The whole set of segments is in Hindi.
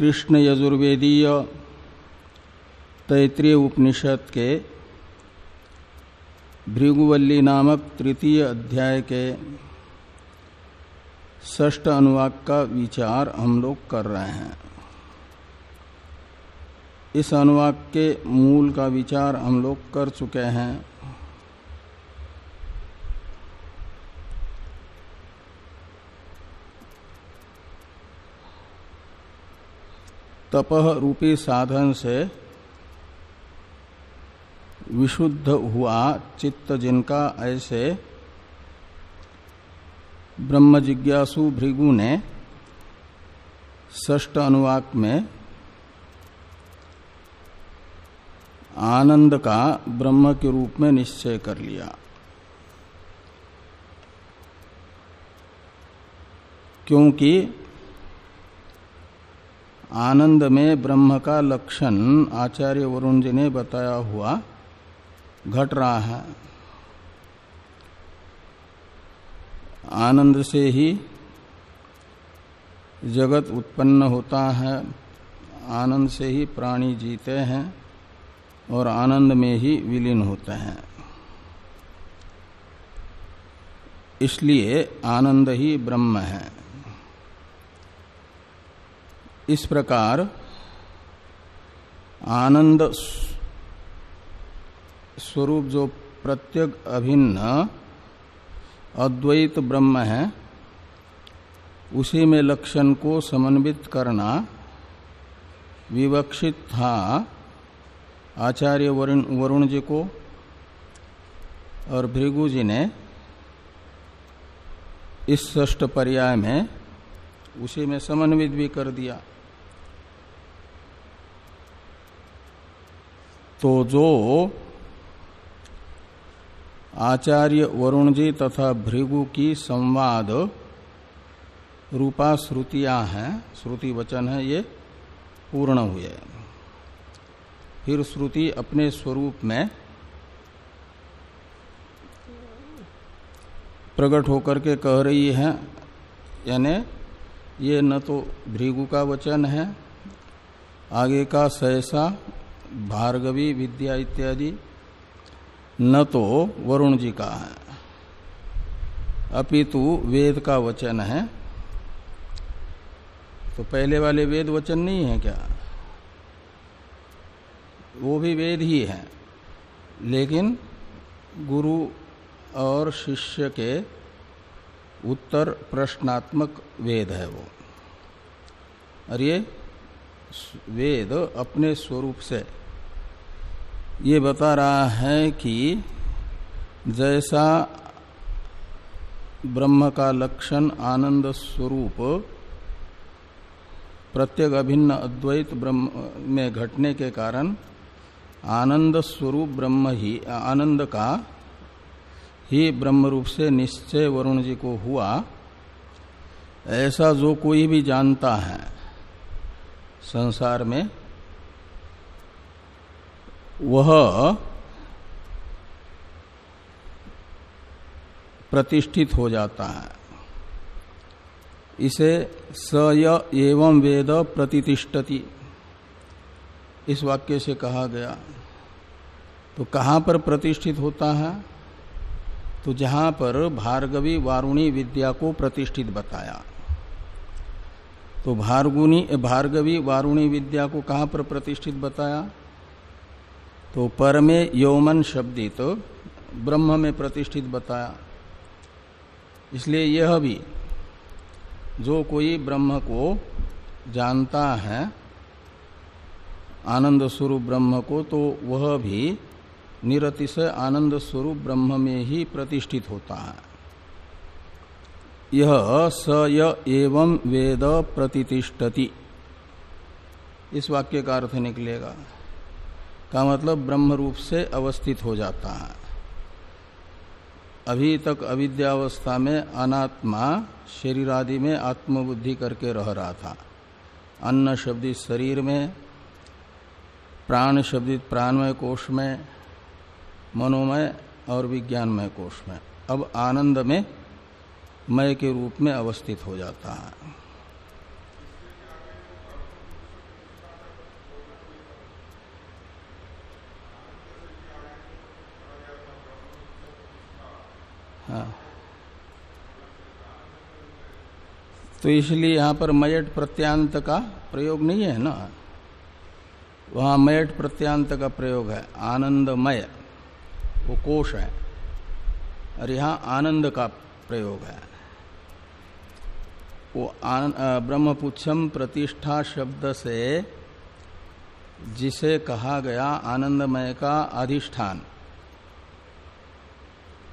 कृष्ण यजुर्वेदीय तैतृय उपनिषद के भृगुवल्ली नामक तृतीय अध्याय के ष्ट अनुवाक का विचार हम लोग कर रहे हैं। इस अनुवाक के मूल का विचार हम लोग कर चुके हैं। तपह रूपी साधन से विशुद्ध हुआ चित्त जिनका ऐसे ब्रह्म जिज्ञासु भृगु ने ष्ट अनुवाक में आनंद का ब्रह्म के रूप में निश्चय कर लिया। क्योंकि आनंद में ब्रह्म का लक्षण आचार्य वरुण जी ने बताया हुआ घट रहा है। आनंद से ही जगत उत्पन्न होता है। आनंद से ही प्राणी जीते हैं और आनंद में ही विलीन होते हैं। इसलिए आनंद ही ब्रह्म है। इस प्रकार आनंद स्वरूप जो प्रत्येक अभिन्न अद्वैत ब्रह्म है, उसी में लक्षण को समन्वित करना विवक्षित था आचार्य वरुण वरुण जी को और भृगु जी ने इस ष्ट पर्याय में उसी में समन्वित भी कर दिया। तो जो आचार्य वरुण जी तथा भृगु की संवाद रूपा श्रुतियाँ हैं, श्रुति वचन है, ये पूर्ण हुए फिर श्रुति अपने स्वरूप में प्रकट होकर के कह रही है, यानी ये न तो भृगु का वचन है, आगे का सहसा भार्गवी विद्या इत्यादि, न तो वरुण जी का है। अपितु वेद का वचन है। तो पहले वाले वेद वचन नहीं है क्या? वो भी वेद ही है। लेकिन गुरु और शिष्य के उत्तर प्रश्नात्मक वेद है वो। और ये वेद अपने स्वरूप से ये बता रहा है कि जैसा ब्रह्म का लक्षण आनंद स्वरूप, प्रत्येक अभिन्न अद्वैत ब्रह्म में घटने के कारण आनंद स्वरूप ब्रह्म ही, आनंद का ही ब्रह्म रूप से निश्चय वरुण जी को हुआ। ऐसा जो कोई भी जानता है संसार में वह प्रतिष्ठित हो जाता है। इसे स एवं वेद प्रतिष्ठति इस वाक्य से कहा गया। तो कहाँ पर प्रतिष्ठित होता है? तो जहाँ पर भार्गवी वारुणी विद्या को प्रतिष्ठित बताया। तो भार्गुनी, भार्गवी वारुणी विद्या को कहाँ पर प्रतिष्ठित बताया? तो पर में यौमन शब्दित तो ब्रह्म में प्रतिष्ठित बताया। इसलिए यह भी, जो कोई ब्रह्म को जानता है, आनंद स्वरूप ब्रह्म को तो वह भी निरतिशय आनंद स्वरूप ब्रह्म में ही प्रतिष्ठित होता है। यह स य एवं वेद प्रतिष्ठति। इस वाक्य का अर्थ निकलेगा। का मतलब ब्रह्म रूप से अवस्थित हो जाता है। अभी तक अविद्यावस्था में अनात्मा शरीर आदि में आत्मबुद्धि करके रह रहा था। अन्न शब्दित शरीर में, प्राण शब्दित प्राणमय कोष में, मनोमय और विज्ञानमय कोष में, अब आनंद में मय के रूप में अवस्थित हो जाता है। तो इसलिए यहाँ पर मयट प्रत्यांत का प्रयोग नहीं है ना? वहाँ मयट प्रत्यांत का प्रयोग है, आनंदमय। वो कोश है। और यहाँ आनंद का प्रयोग है। वो ब्रह्मपुच्छम प्रतिष्ठा शब्द से जिसे कहा गया आनंदमय का अधिष्ठान।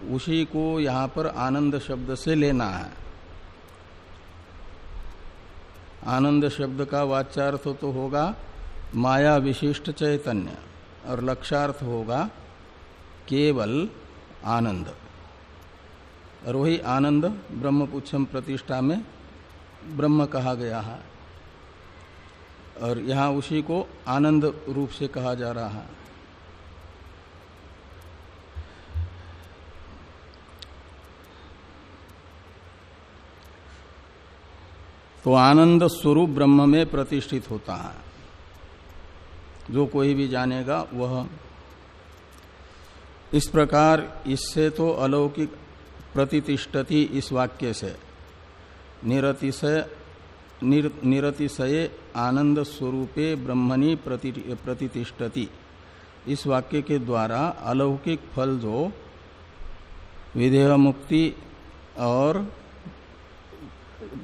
उसी को यहाँ पर आनंद शब्द से लेना है। आनंद शब्द का वाच्यार्थ तो होगा माया विशिष्ट चैतन्य और लक्षार्थ होगा केवल आनंद। और वही आनंद ब्रह्म ब्रह्मपुच्छम प्रतिष्ठा में ब्रह्म कहा गया है। और यहाँ उसी को आनंद रूप से कहा जा रहा है। तो आनंद स्वरूप ब्रह्म में प्रतिष्ठित होता है। जो कोई भी जानेगा वह। इस प्रकार इससे तो अलौकिक प्रतिष्ठति इस वाक्य से। निरतिशय निर, निरतिशय आनंद स्वरूपे ब्रह्मणी प्रति, प्रतिष्ठति। इस वाक्य के द्वारा अलौकिक फल जो विधेय मुक्ति और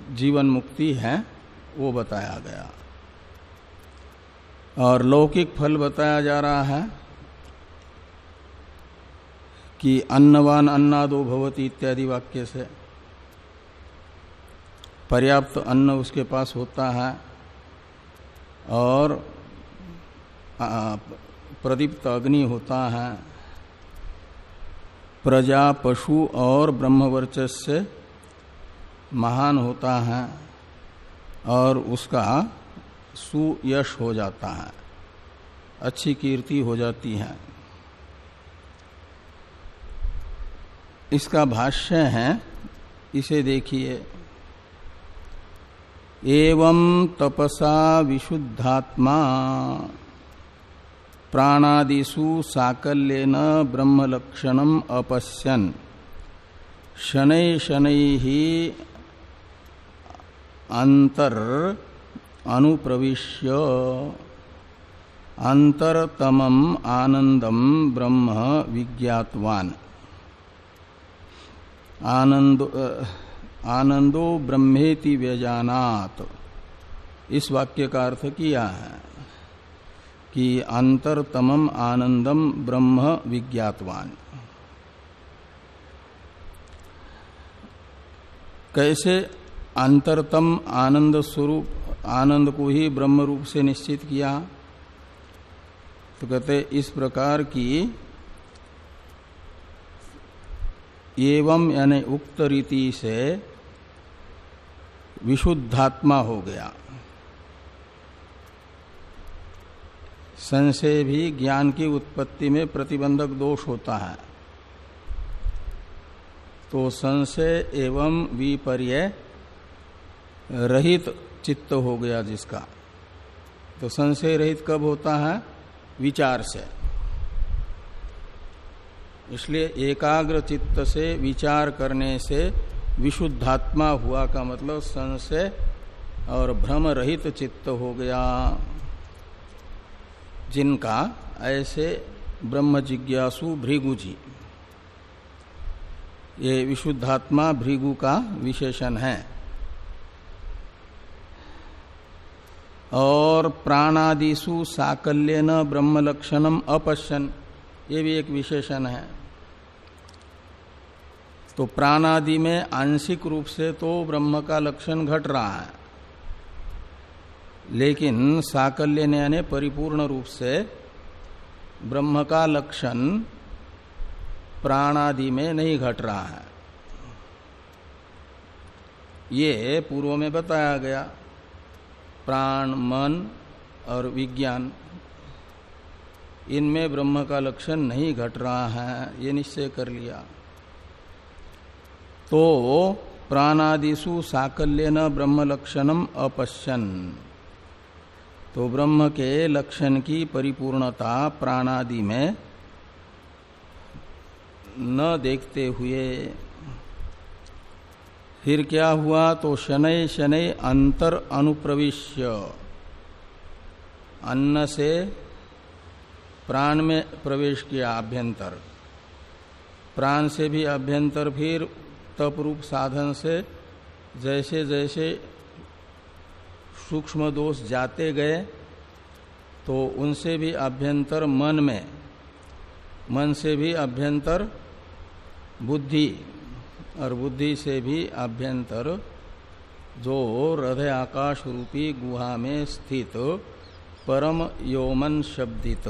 जीवन मुक्ति है, वो बताया गया। और लौकिक फल बताया जा रहा है कि अन्नवान अन्नादो भवती इत्यादि वाक्य से। पर्याप्त अन्न उसके पास होता है और प्रदीप्त अग्नि होता है। प्रजा, पशु और ब्रह्मवर्चस्य महान होता है और उसका सुयश हो जाता है। अच्छी कीर्ति हो जाती है। इसका भाष्य है, इसे देखिए। एवं तपसा विशुद्धात्मा, प्राणादिषु साकल्यन ब्रह्मलक्षणम अपश्यन। शनै शनै अंतर अनुप्रविश्य। अंतरतमम आनंदम ब्रह्म विज्ञातवान। आनंद आनंदो ब्रह्मेति व्यजानात। इस वाक्य का अर्थ किया है? कि अंतरतमम आनंदम ब्रह्म विज्ञातवान। कैसे अंतरतम आनंद स्वरूप, आनंद को ही ब्रह्म रूप से निश्चित किया। तो कहते इस प्रकार की एवं यानी उक्त रीति से विशुद्धात्मा हो गया। संशय भी ज्ञान की उत्पत्ति में प्रतिबंधक दोष होता है। तो संशय एवं विपर्य रहित चित्त हो गया जिसका। तो संशय रहित कब होता है? विचार से। इसलिए एकाग्र चित्त से, विचार करने से, विशुद्धात्मा हुआ का मतलब संशय और भ्रम रहित चित्त हो गया। जिनका ऐसे ब्रह्म जिज्ञासु भृगु जी। ये विशुद्धात्मा भृगु का विशेषण है। और प्राणादिशु साकल्य न ब्रह्म लक्षणम अपश्यन। ये भी एक विशेषण है। तो प्राणादि में आंशिक रूप से तो ब्रह्म का लक्षण घट रहा है। लेकिन साकल्य ने परिपूर्ण रूप से ब्रह्म का लक्षण प्राणादि में नहीं घट रहा है। ये पूर्व में बताया गया। प्राण, मन और विज्ञान। इनमें ब्रह्म का लक्षण नहीं घट रहा है, ये निश्चय कर लिया। तो प्राणादिशु साकल्य न ब्रह्म लक्षणम अपश्यन। तो ब्रह्म के लक्षण की परिपूर्णता प्राणादि में न देखते हुए फिर क्या हुआ तो शनै शनै अंतर अनुप्रविश्य। अन्न से प्राण में प्रवेश किया अभ्यंतर। प्राण से भी अभ्यंतर, फिर तप रूप साधन से जैसे जैसे सूक्ष्म दोष जाते गए तो उनसे भी अभ्यंतर मन में। मन से भी अभ्यंतर बुद्धि। और बुद्धि से भी आभ्यंतर जो हृदय आकाश रूपी गुहा में स्थित परम योमन शब्दित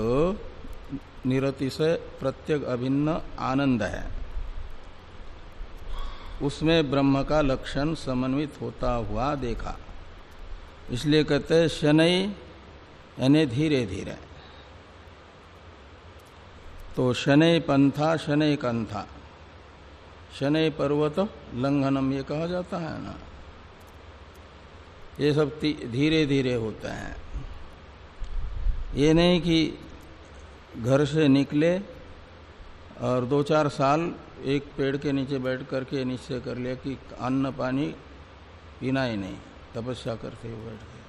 निरतिशय प्रत्येक अभिन्न आनंद है। उसमें ब्रह्म का लक्षण समन्वित होता हुआ देखा। इसलिए कहते शनई, यानी धीरे धीरे। तो शनय पंथा शनय कंथा। शनय पर्वत लंघनम, ये कहा जाता है ना। ये सब धीरे धीरे होते हैं। ये नहीं कि घर से निकले और दो चार साल एक पेड़ के नीचे बैठ करके निश्चय कर लिया कि अन्न पानी पीना ही नहीं, तपस्या करते हुए बैठ गए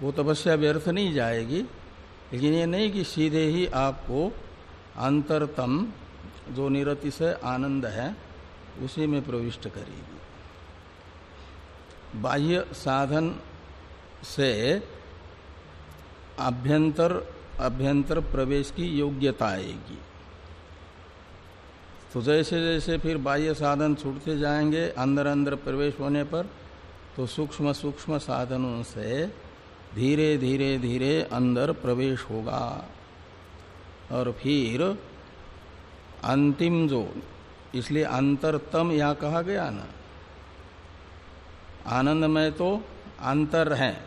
वो तपस्या व्यर्थ नहीं जाएगी, लेकिन ये नहीं कि सीधे ही आपको अंतरतम जो निरति से आनंद है, उसी में प्रविष्ट करेगी। बाह्य साधन से अभ्यंतर अभ्यंतर प्रवेश की योग्यता आएगी। तो जैसे जैसे फिर बाह्य साधन छूटते जाएँगे, अंदर अंदर प्रवेश होने पर तो सूक्ष्म सूक्ष्म साधनों से धीरे धीरे धीरे अंदर प्रवेश होगा। और फिर अंतिम जो इसलिए अंतरतम यह कहा गया ना। आनंद में तो अंतर है।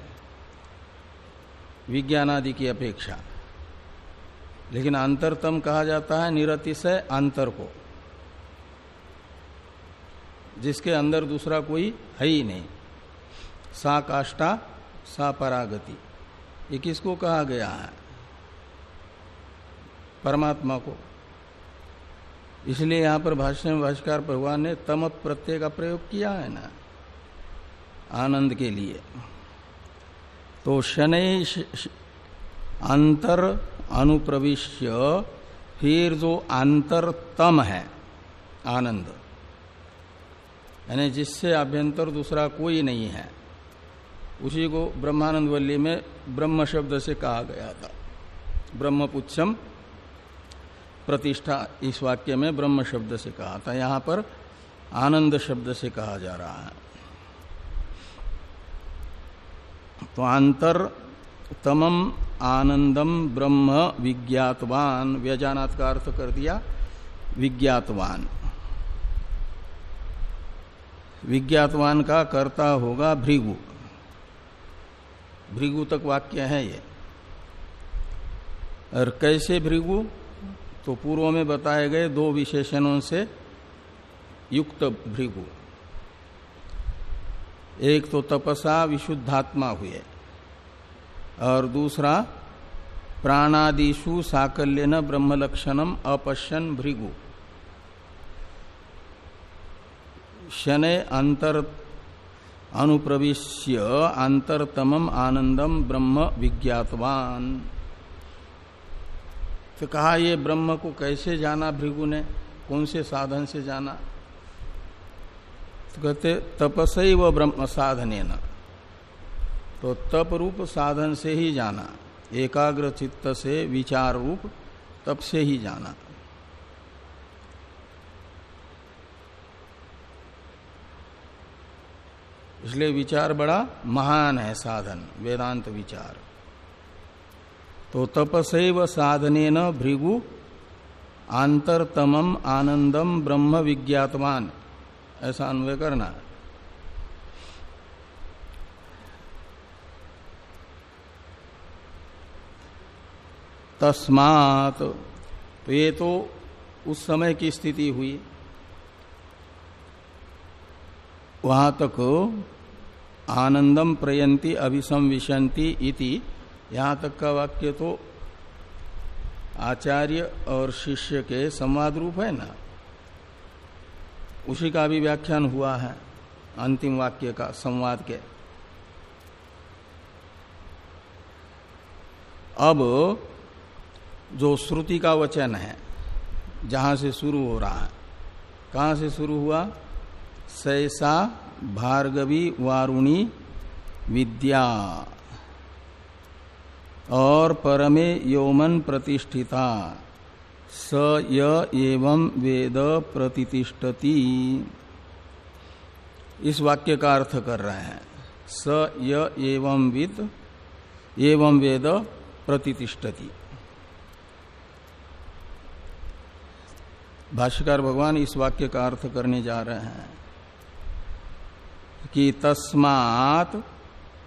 विज्ञान आदि की अपेक्षा। लेकिन अंतरतम कहा जाता है निरतिशय अंतर को। जिसके अंदर दूसरा कोई है ही नहीं। सा काष्टा सा परागति। ये किसको कहा गया है? परमात्मा को। इसलिए यहाँ पर भाष्य में भाष्कर भगवान ने तम प्रत्यय का प्रयोग किया है ना, आनंद के लिए। तो शनै अंतर अनुप्रविश्य, फिर जो अंतरतम है, आनंद। यानी जिससे अभ्यंतर दूसरा कोई नहीं है, उसी को ब्रह्मानंद वल्ली में ब्रह्म शब्द से कहा गया था। ब्रह्म ब्रह्मपुच्छम प्रतिष्ठा इस वाक्य में ब्रह्म शब्द से कहा था। यहाँ पर आनंद शब्द से कहा जा रहा है। तो अंतर तमम आनंदम ब्रह्म विज्ञातवान। व्यजानात का अर्थ कर दिया, विज्ञातवान। विज्ञातवान का कर्ता होगा भृगु। भृगु तक वाक्य है ये। और कैसे भृगु? तो पूर्व में बताए गए दो विशेषणों से युक्त भृगु। एक तो तपसा, विशुद्धात्मा हुए। और दूसरा प्राणादिशु साकल्य न ब्रह्म लक्षणम अपश्यन भृगु। शने अंतर, अनुप्रविश्य अंतरतम आनंदम ब्रह्म विज्ञातवान। तो कहा, ये ब्रह्म को कैसे जाना भृगु ने? कौन से साधन से जाना? तो कहते तपसई व ब्रह्म साधने न तो तप रूप साधन से ही जाना, एकाग्र चित्त से विचार रूप तप से ही जाना। इसलिए विचार बड़ा महान है साधन, वेदांत विचार। तो तपसैव साधने न भृगु आंतरतम आनंदम ब्रह्म विज्ञातवान। ऐसा अन्वय करना तस्मात तो ये तो उस समय की स्थिति हुई। वहाँ तक आनंदम प्रयंती अभिसंविशंति इति यहाँ तक का वाक्य तो आचार्य और शिष्य के संवाद रूप है ना? उसी का भी व्याख्यान हुआ है, अंतिम वाक्य का संवाद के। अब जो श्रुति का वचन है, जहाँ से शुरू हो रहा है, कहाँ से शुरू हुआ? सैसा भार्गवी वारुणी विद्या। और परमे यौमन प्रतिष्ठिता। स य एवं वेद प्रतिष्ठति। इस वाक्य का अर्थ कर रहे हैं। स य एवं विद एवं वेद प्रतिष्ठति। भाष्यकार भगवान इस वाक्य का अर्थ करने जा रहे हैं कि तस्मात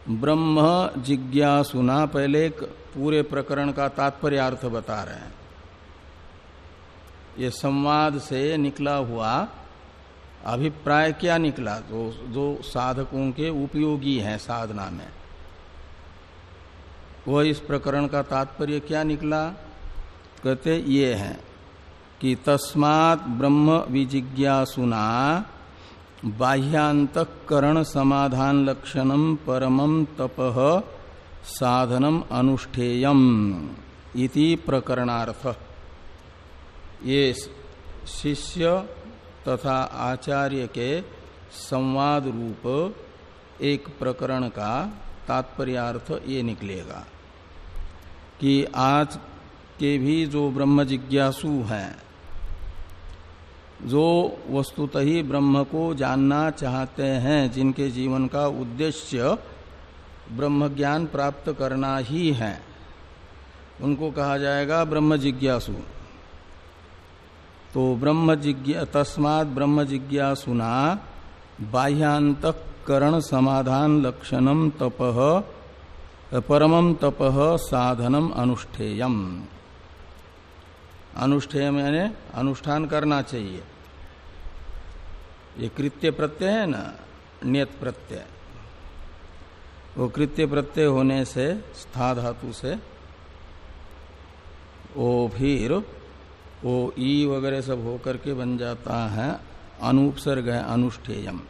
ब्रह्म जिज्ञासुना पहले पूरे प्रकरण का तात्पर्य अर्थ बता रहे हैं। ये संवाद से निकला हुआ अभिप्राय क्या निकला? जो जो साधकों के उपयोगी है साधना में। वह इस प्रकरण का तात्पर्य क्या निकला? कहते ये है कि तस्मात् ब्रह्म विजिज्ञासुना बाह्यांतकरण समाधान लक्षणम परमम तप साधनम अनुष्ठेयम इति प्रकरणार्थ। ये शिष्य तथा आचार्य के संवाद रूप एक प्रकरण का तात्पर्यार्थ ये निकलेगा कि आज के भी जो ब्रह्म जिज्ञासु हैं जो वस्तुत ही ब्रह्म को जानना चाहते हैं, जिनके जीवन का उद्देश्य ब्रह्म ज्ञान प्राप्त करना ही है। उनको कहा जाएगा ब्रह्म जिज्ञासु तो ब्रह्म जिज्ञा तस्मात ब्रह्म जिज्ञासुना बाह्यांतकरण समाधान लक्षणम तप परमम तप साधनम अनुष्ठेयम। अनुष्ठेय मैंने अनुष्ठान करना चाहिए। ये कृत्य प्रत्यय है ना, नियत प्रत्यय। वो कृत्य प्रत्यय होने से, स्था धातु से ओ फिर ओ ई वगैरह सब होकर के बन जाता है, अनुपसर्ग है, अनुष्ठेयम।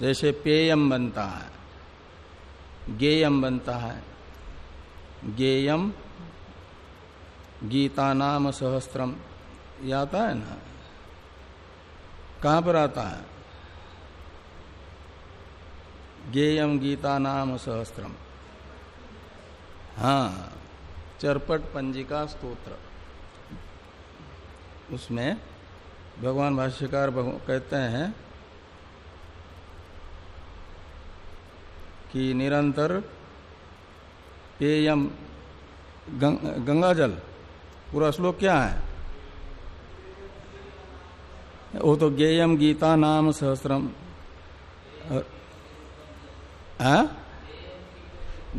जैसे पेयम बनता है, गेयम बनता है, गेयम गीता नाम सहस्त्रम ये आता है ना? कहाँ पर आता है? गेयम गीता नाम सहस्त्रम हाँ चरपट पंजिका स्तोत्र। उसमें भगवान भाष्यकार कहते हैं कि निरंतर पेयम गंगा जल पूरा श्लोक क्या है? वो तो गेयम गीता नाम सहस्रम।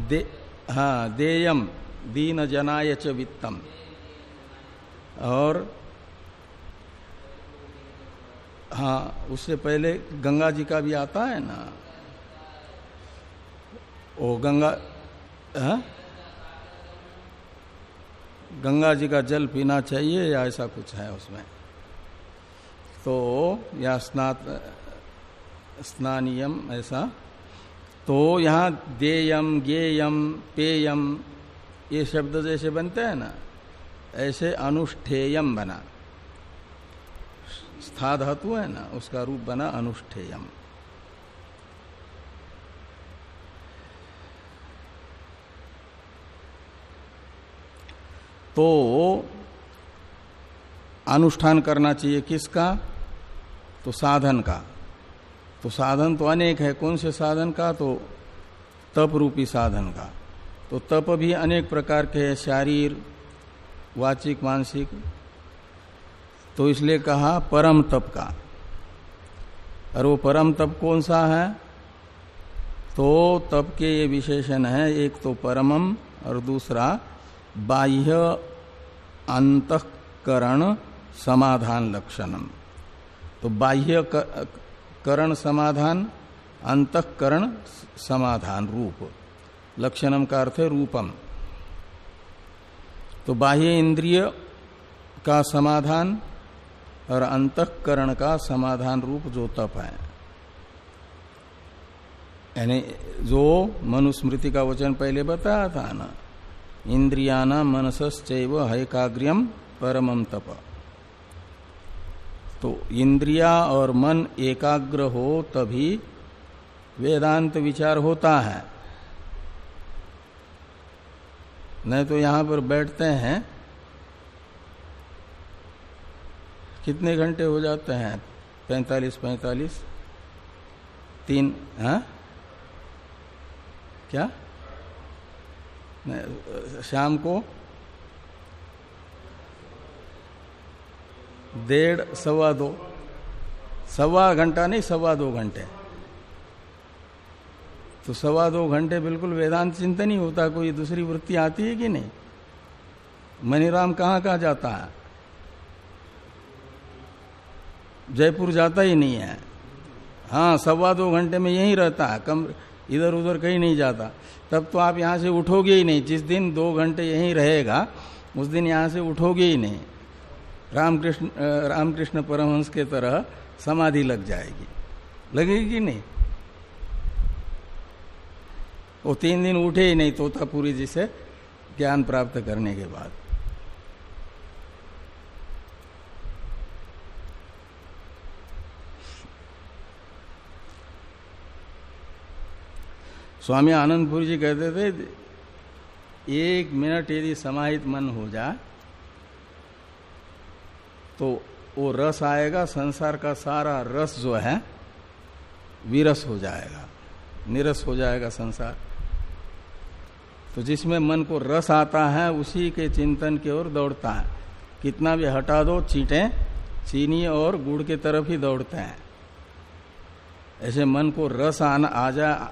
दे हाँ देयम, दीन जनाय च वित्तम। और हाँ उससे पहले गंगा जी का भी आता है ना? वो गंगा हाँ गंगा जी का जल पीना चाहिए या ऐसा कुछ है उसमें? तो या स्नात, स्नानियम, ऐसा। तो यहाँ देयम, गेयम, पेयम, ये शब्द जैसे बनते हैं ना, ऐसे अनुष्ठेयम बना। स्था धातु है ना, उसका रूप बना अनुष्ठेयम। तो अनुष्ठान करना चाहिए किसका? तो साधन का। तो साधन तो अनेक है, कौन से साधन का? तो तप रूपी साधन का। तो तप भी अनेक प्रकार के है, शारीर, वाचिक, मानसिक। तो इसलिए कहा परम तप का। और वो परम तप कौन सा है? तो तप के ये विशेषण है, एक तो परमम और दूसरा बाह्य अंतकरण समाधान लक्षणम। तो बाह्य करण समाधान, अंतकरण समाधान रूप। लक्षणम का अर्थ है रूपम। तो बाह्य इंद्रिय का समाधान और अंतकरण का समाधान रूप जो तप है। यानी जो मनुस्मृति का वचन पहले बताया था ना इंद्रियाना मनसश्चैव हैकाग्र्यम परमम तप। तो इंद्रिया और मन एकाग्र हो तभी वेदांत विचार होता है। नहीं तो यहाँ पर बैठते हैं। कितने घंटे हो जाते हैं? पैंतालीस पैंतालीस? तीन हाँ? क्या? शाम को? डेढ़, सवा दो। सवा घंटा नहीं, सवा दो घंटे। तो सवा दो घंटे बिल्कुल वेदांत चिंतन ही होता, कोई दूसरी वृत्ति आती है कि नहीं? मनीराम कहाँ कहाँ जाता है? जयपुर जाता ही नहीं है। हाँ सवा दो घंटे में यहीं रहता है, कम, इधर उधर कहीं नहीं जाता। तब तो आप यहाँ से उठोगे ही नहीं। जिस दिन दो घंटे यहीं रहेगा, उस दिन यहाँ से उठोगे ही नहीं। रामकृष्ण रामकृष्ण परमहंस के तरह समाधि लग जाएगी। लगेगी नहीं? वो तीन दिन उठे ही नहीं, तोतापुरी जी से ज्ञान प्राप्त करने के बाद। स्वामी आनंदपुरी जी कहते थे, एक मिनट यदि समाहित मन हो जाए तो वो रस आएगा, संसार का सारा रस जो है, विरस हो जाएगा। निरस हो जाएगा संसार। तो जिसमें मन को रस आता है, उसी के चिंतन की ओर दौड़ता है। कितना भी हटा दो, चीटे, चीनी और गुड़ के तरफ़ ही दौड़ते हैं। ऐसे मन को रस आना, आ जाए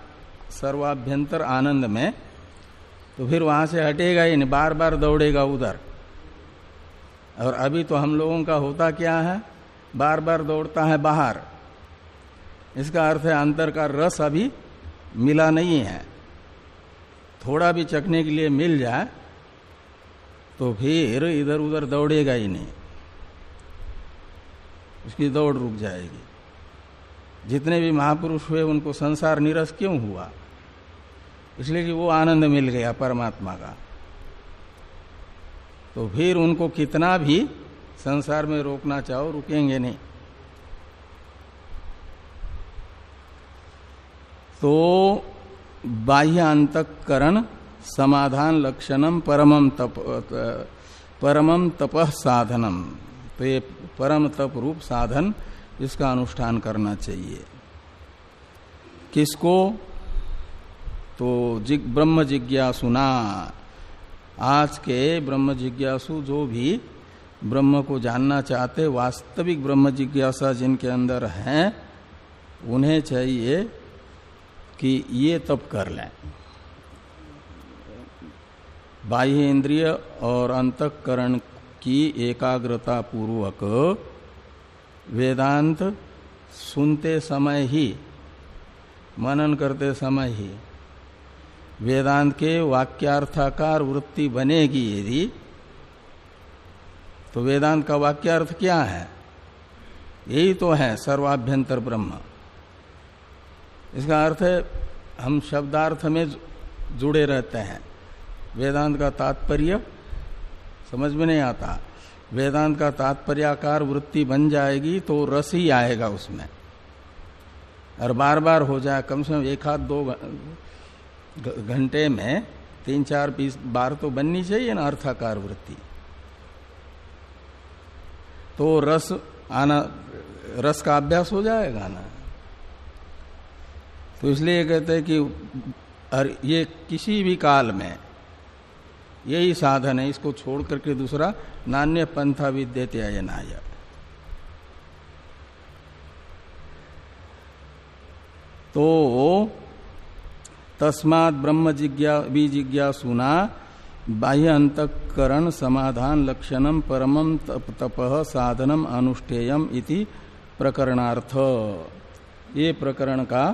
सर्वाभ्यंतर आनंद में तो फिर वहाँ से हटेगा ही नहीं बार बार दौड़ेगा उधर। और अभी तो हम लोगों का होता क्या है? बार बार दौड़ता है बाहर। इसका अर्थ है अंतर का रस अभी मिला नहीं है। थोड़ा भी चखने के लिए मिल जाए तो फिर इधर उधर दौड़ेगा ही नहीं। उसकी दौड़ रुक जाएगी। जितने भी महापुरुष हुए, उनको संसार निरस क्यों हुआ? इसलिए कि वो आनंद मिल गया परमात्मा का। तो फिर उनको कितना भी संसार में रोकना चाहो, रुकेंगे नहीं। तो बाह्य अंतकरण समाधान लक्षणम परमम तप परमम तप साधनम। तो ये परम तप रूप साधन इसका अनुष्ठान करना चाहिए। किसको? तो जिग, ब्रह्म जिज्ञासुना आज के ब्रह्म जिज्ञासु जो भी ब्रह्म को जानना चाहते, वास्तविक ब्रह्म जिज्ञासा जिनके अंदर है, उन्हें चाहिए कि ये तप कर लें। बाह्य इंद्रिय और अंतकरण की एकाग्रता पूर्वक वेदांत सुनते समय ही, मनन करते समय ही वेदांत के वाक्यार्थाकार वृत्ति बनेगी यदि तो वेदांत का वाक्यार्थ क्या है? यही तो है सर्वाभ्यंतर ब्रह्म। इसका अर्थ है, हम शब्दार्थ में जुड़े रहते हैं। वेदांत का तात्पर्य समझ में नहीं आता। वेदांत का तात्पर्याकार वृत्ति बन जाएगी तो रस ही आएगा उसमें। और बार बार हो जाए, कम से कम एक हाथ, दो घंटे में तीन चार बीस बार तो बननी चाहिए ना अर्थाकार वृत्ति। तो रस आना, रस का अभ्यास हो जाएगा ना। तो इसलिए कहते हैं कि ये किसी भी काल में यही साधन है, इसको छोड़ करके दूसरा नान्य पंथा विद्यते नाय तो तस्मात ब्रह्म जिज्ञा जिज्ञासुना बाह्य अंतकरण समाधान लक्षणम परमम तप, तप साधनम अनुष्ठेयम इति प्रकरणार्थ। ये प्रकरण का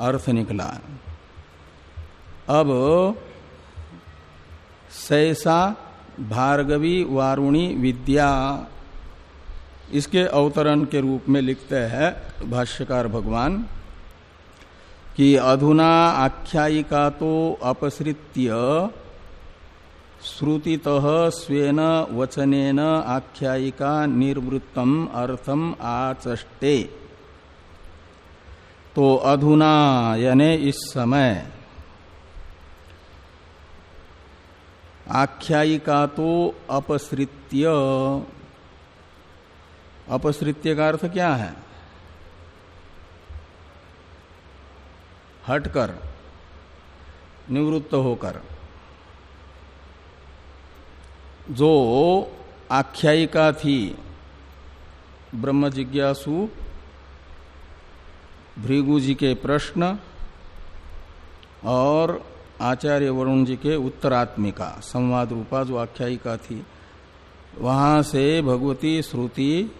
अर्थ निकला। अब सैसा भार्गवी वारुणी विद्या इसके अवतरण के रूप में लिखते हैं भाष्यकार भगवान। कि अधुना आख्यायिका तो अपसृत्य श्रुतित स्वेन वचनेन आख्यायिका निर्वृत्तम अर्थम आचष्टे। तो अधुना यानी इस समय आख्यायिका तो अपसृत्य। अपसृत्य का अर्थ क्या है? हटकर, निवृत्त होकर। जो आख्यायिका थी ब्रह्म जिज्ञासु भृगु जी के प्रश्न और आचार्य वरुण जी के उत्तरात्मिका, संवाद रूपा जो आख्यायिका थी, वहाँ से भगवती श्रुति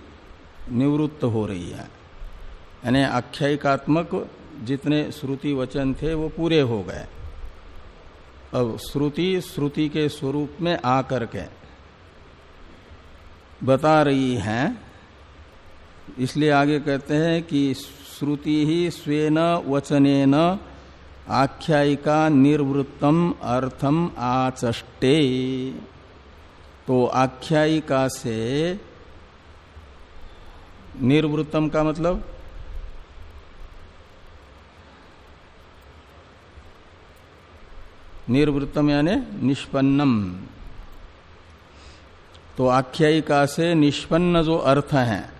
निवृत्त हो रही है। यानी आख्यायिकात्मक जितने श्रुति वचन थे वो पूरे हो गए। अब श्रुति श्रुति के स्वरूप में आकर के बता रही है, इसलिए आगे कहते हैं कि श्रुति ही स्वेन वचनेन आख्यायिका निर्वृत्तम अर्थम आचष्टे। तो आख्यायिका से निर्वृत्तम का मतलब निर्वृत्तम यानी निष्पन्नम। तो आख्यायिका से निष्पन्न जो अर्थ है,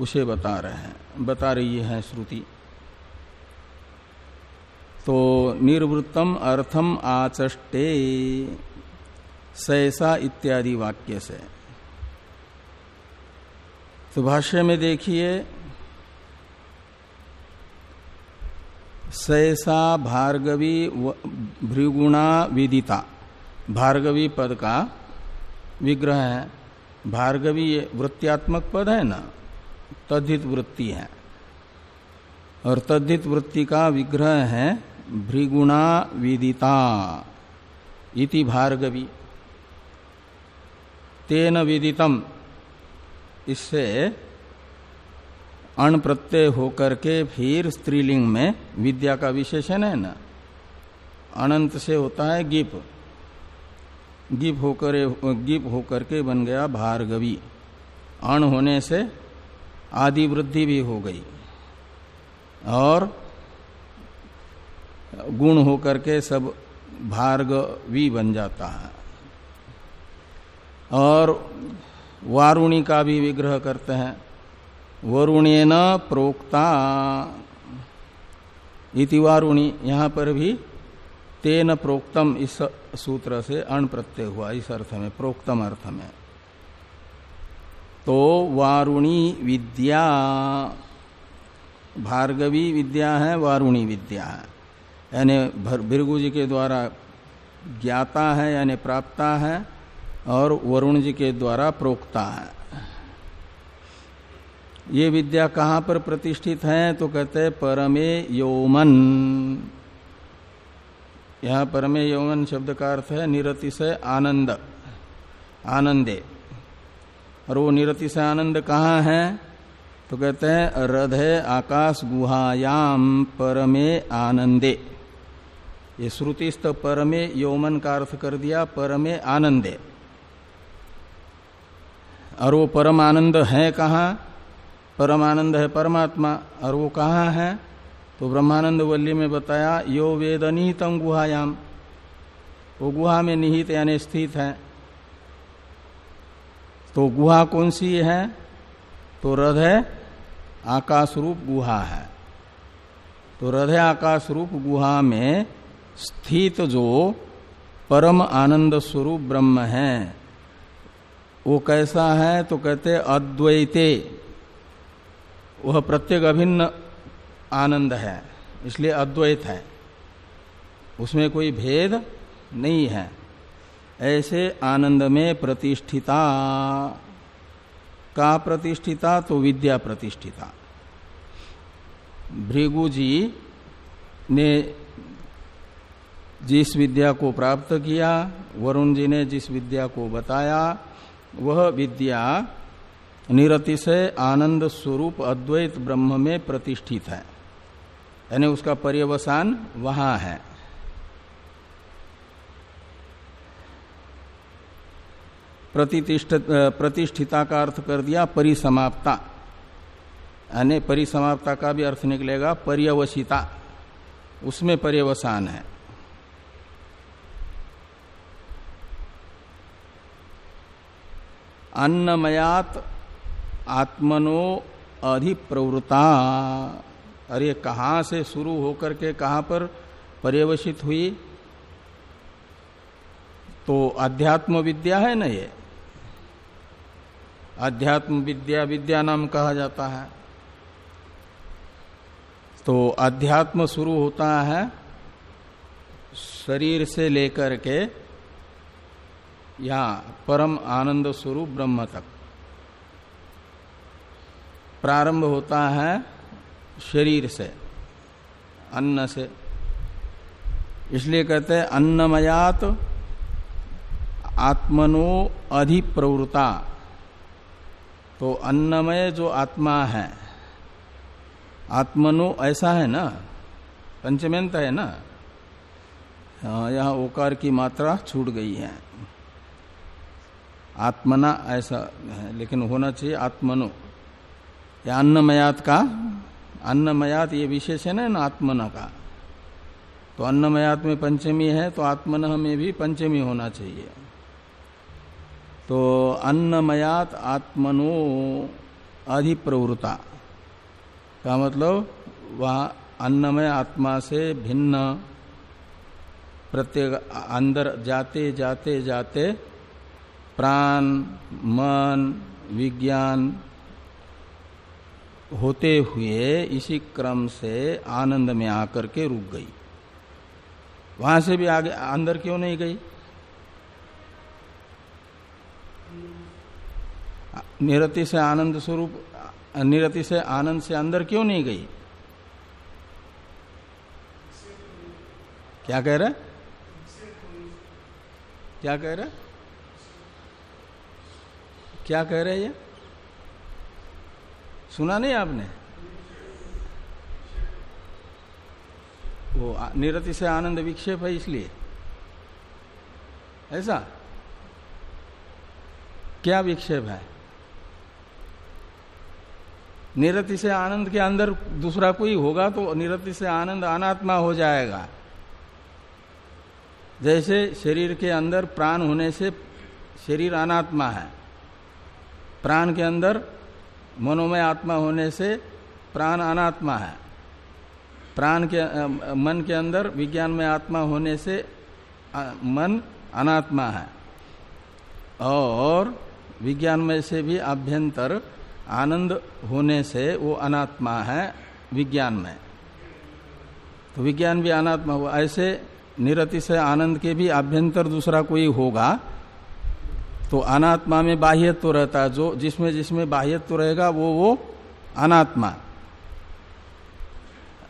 उसे बता रहे हैं, बता रही है श्रुति। तो निर्वृत्तम अर्थम आचष्टे, सैसा इत्यादि वाक्य से। तो भाष्य में देखिए सैसा भार्गवी भृगुणा विदिता। भार्गवी पद का विग्रह है। भार्गवी वृत्त्यात्मक पद है ना? तद्धित वृत्ति है। और तद्धित वृत्ति का विग्रह है भृगुणा विदिता इति भार्गवी। तेन विदितम। इससे अण प्रत्यय होकर के फिर स्त्रीलिंग में विद्या का विशेषण है ना? अनंत से होता है गिप। गिप होकर गिप होकर के बन गया भार्गवी। अण होने से आदि वृद्धि भी हो गई। और गुण होकर के सब भार्गवी बन जाता है। और वारुणी का भी विग्रह करते हैं। वरुणेन प्रोक्ता। इति वारुणी, यहाँ पर भी तेन प्रोक्तम इस सूत्र से अण प्रत्यय हुआ, इस अर्थ में, प्रोक्तम अर्थ में। तो वारुणी विद्या, भार्गवी विद्या है, वारुणी विद्या है। यानी भृगु जी के द्वारा ज्ञाता है, यानी प्राप्ता है, और वरुण जी के द्वारा प्रोक्ता है। ये विद्या कहाँ पर प्रतिष्ठित है? तो कहते हैं, परमे यौमन। यहाँ परमे यौमन शब्द का अर्थ है, निरति से आनंद। आनंदे। और वो निरति से आनंद कहाँ है? तो कहते हैं, हृदय आकाश गुहायाम परमे आनंदे। ये श्रुतिस्त परमे यौमन का अर्थ कर दिया, परमे आनंदे। और वो परम आनंद है कहाँ? परम आनंद है परमात्मा। और वो कहाँ है? तो ब्रह्मानंद वल्ली में बताया, यो वेद निहितम गुहायाम। वो गुहा में निहित यानी स्थित है। तो गुहा कौन सी है? तो हृदय आकाश रूप गुहा है। तो हृदय आकाश रूप गुहा में स्थित जो परम आनंद स्वरूप ब्रह्म है, वो कैसा है? तो कहते अद्वैते। वह प्रत्येक अभिन्न आनंद है, इसलिए अद्वैत है। उसमें कोई भेद नहीं है। ऐसे आनंद में प्रतिष्ठिता। का प्रतिष्ठिता तो विद्या प्रतिष्ठिता। भृगु जी ने जिस विद्या को प्राप्त किया, वरुण जी ने जिस विद्या को बताया, वह विद्या निरति से आनंद स्वरूप अद्वैत ब्रह्म में प्रतिष्ठित है। यानी उसका पर्यवसान वहाँ है। प्रतिष्ठिता का अर्थ कर दिया परिसमाप्ता। यानी परिसमाप्ता का भी अर्थ निकलेगा पर्यवसिता। उसमें पर्यवसान है। अन्नमयात आत्मनो अधिप्रवृता। अरे, कहाँ से शुरू होकर के कहाँ पर पर्यवसित हुई? तो अध्यात्म विद्या है ना ये? अध्यात्म विद्या विद्या नाम कहा जाता है। तो अध्यात्म शुरू होता है शरीर से लेकर के, या परम आनंद स्वरूप ब्रह्म तक। प्रारंभ होता है शरीर से अन्न से। इसलिए कहते हैं अन्नमयात आत्मनो अधिप्रवृता। तो अन्नमय जो आत्मा है आत्मनो ऐसा है ना पंचमेंत है ना हाँ, यहाँ ओकार की मात्रा छूट गई है। आत्मना ऐसा है लेकिन होना चाहिए आत्मनो। या अन्नमयात का, अन्नमयात ये विशेषण है ना आत्मना का। तो अन्नमयात में पंचमी है तो आत्मन में भी पंचमी होना चाहिए। तो अन्नमयात आत्मनो अधिप्रवृता का मतलब वह अन्नमय आत्मा से भिन्न, प्रत्येक अंदर जाते जाते जाते, प्राण, मन, विज्ञान होते हुए इसी क्रम से आनंद में आकर के रुक गई। वहाँ से भी आगे, अंदर क्यों नहीं गई? निरति से आनंद स्वरूप, निरति से आनंद से अंदर क्यों नहीं गई? क्या कह रहे? क्या कह रहे? क्या कह रहे ये? सुना नहीं आपने? वो निरति से आनंद विक्षेप है इसलिए। ऐसा? क्या विक्षेप है? निरति से आनंद के अंदर दूसरा कोई होगा तो निरति से आनंद अनात्मा हो जाएगा। जैसे शरीर के अंदर प्राण होने से शरीर अनात्मा है। प्राण के अंदर मनोमय आत्मा होने से प्राण अनात्मा है। प्राण के मन के अंदर विज्ञान में आत्मा होने से मन अनात्मा है। और विज्ञान में से भी आभ्यंतर आनंद होने से वो अनात्मा है विज्ञान में तो विज्ञान भी अनात्मा हुआ। ऐसे निरति से आनंद के भी आभ्यंतर दूसरा कोई होगा तो अनात्मा में बाह्यत्व तो रहता जो जिसमें जिसमें बाह्यत्व तो रहेगा, वो वो अनात्मा।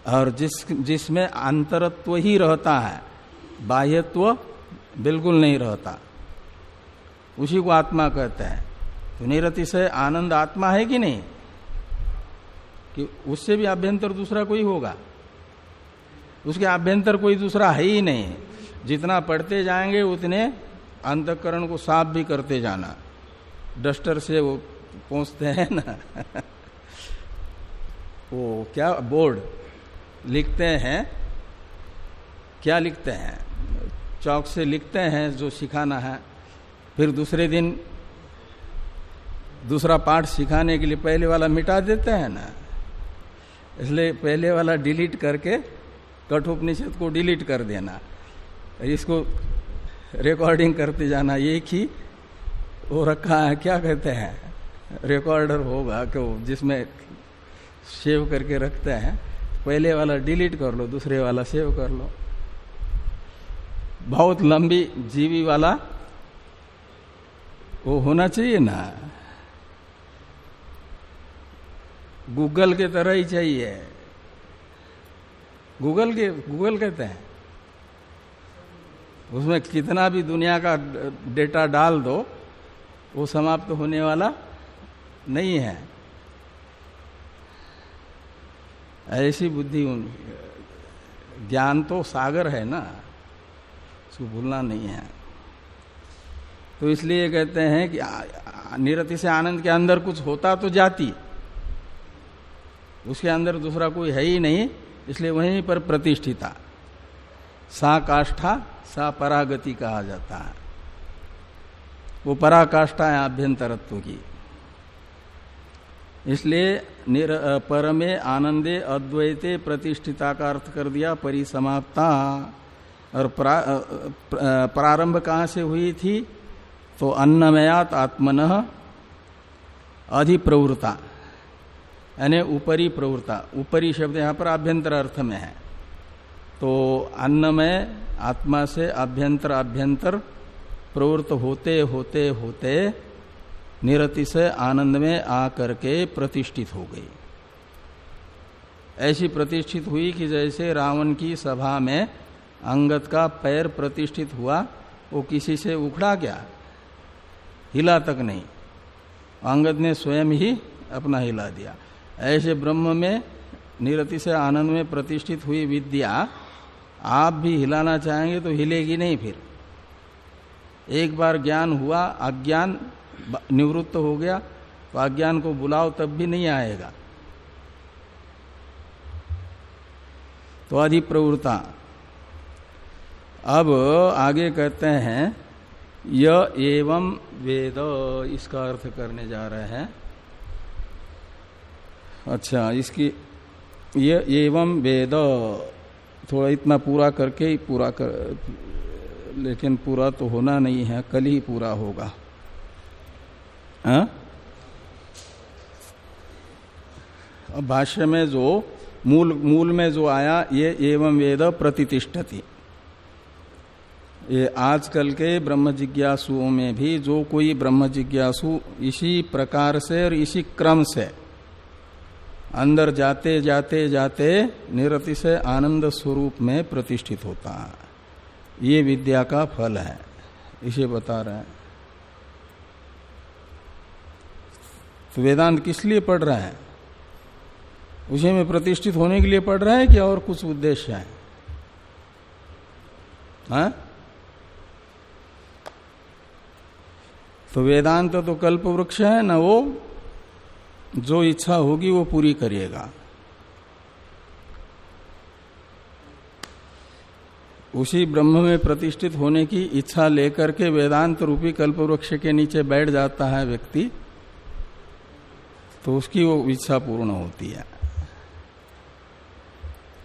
और जिस, जिसमें अंतरत्व ही रहता है, बाह्यत्व बिल्कुल नहीं रहता। उसी को आत्मा कहते हैं। तो निरति से आनंद आत्मा है कि नहीं? कि उससे भी आभ्यंतर दूसरा कोई होगा? उसके आभ्यंतर कोई दूसरा है ही नहीं। जितना पढ़ते जाएँगे, उतने अंतकरण को साफ़ भी करते जाना। डस्टर से वो पहुँचते हैं ना। वो क्या बोर्ड लिखते हैं? क्या लिखते हैं? चौक से लिखते हैं जो सिखाना है। फिर दूसरे दिन दूसरा पाठ सिखाने के लिए पहले वाला मिटा देते हैं ना। इसलिए पहले वाला डिलीट करके कठोपनिषद को डिलीट कर देना। इसको रिकॉर्डिंग करते जाना एक ही, वो रखा है, क्या कहते हैं? रिकॉर्डर होगा क्यों जिसमें सेव करके रखते हैं। पहले वाला डिलीट कर लो, दूसरे वाला सेव कर लो। बहुत लंबी जीवी वाला वो होना चाहिए ना। गूगल के तरह ही चाहिए। गूगल के गूगल कहते हैं। उसमें कितना भी दुनिया का डेटा डाल दो, वो समाप्त होने वाला नहीं है। ऐसी बुद्धि, ज्ञान तो सागर है ना, उसको भूलना नहीं है। तो इसलिए कहते हैं कि निरति से आनंद के अंदर कुछ होता तो जाती, उसके अंदर दूसरा कोई है ही नहीं, इसलिए वहीं पर प्रतिष्ठिता। सा काष्ठा सा परागति कहा जाता है। वो पराकाष्ठा है आभ्यंतरत्व की। इसलिए पर में आनंदे अद्वैते प्रतिष्ठिता का अर्थ कर दिया परिसमाप्ता। और प्रा, प्रारंभ कहाँ से हुई थी? तो अन्नमयात आत्मन अधिप्रवृता यानी ऊपरी प्रवृत्ता ऊपरी शब्द यहाँ पर आभ्यंतर अर्थ में है। तो अन्नमय आत्मा से अभ्यंतर अभ्यंतर प्रवृत्त होते होते होते निरति से आनंद में आकर के प्रतिष्ठित हो गई। ऐसी प्रतिष्ठित हुई कि जैसे रावण की सभा में अंगत का पैर प्रतिष्ठित हुआ, वो किसी से उखड़ा क्या हिला तक नहीं। अंगद ने स्वयं ही अपना हिला दिया। ऐसे ब्रह्म में निरति से आनंद में प्रतिष्ठित हुई विद्या आप भी हिलाना चाहेंगे तो हिलेगी नहीं फिर। एक बार ज्ञान हुआ, अज्ञान निवृत्त हो गया तो अज्ञान को बुलाओ, तब भी नहीं आएगा। तो अधिप्रवृत्ता अब आगे कहते हैं, य एवं वेद, इसका अर्थ करने जा रहे हैं। अच्छा इसकी, ये एवं वेद थोड़ा इतना पूरा करके ही पूरा कर, लेकिन पूरा तो होना नहीं है, कल ही पूरा होगा हाँ? अब भाष्य में जो मूल मूल में जो आया, ये एवं वेद प्रतिष्ठति ये आजकल के ब्रह्म जिज्ञासुओं में भी जो कोई ब्रह्म जिज्ञासु इसी प्रकार से और इसी क्रम से अंदर जाते जाते जाते निरति से आनंद स्वरूप में प्रतिष्ठित होता है। ये विद्या का फल है। इसे बता रहे हैं। तो वेदांत किस लिए पढ़ रहा है? उसी में प्रतिष्ठित होने के लिए पढ़ रहा है कि और कुछ उद्देश्य है? हा? तो वेदांत तो कल्प वृक्ष है, ना वो जो इच्छा होगी वो पूरी करिएगा। उसी ब्रह्म में प्रतिष्ठित होने की इच्छा लेकर के वेदांत रूपी कल्प वृक्ष के नीचे बैठ जाता है व्यक्ति तो उसकी वो इच्छा पूर्ण होती है।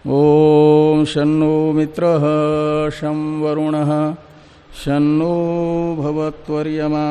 ओम शनो मित्र शं वरुण शनो भवत्वर्यमा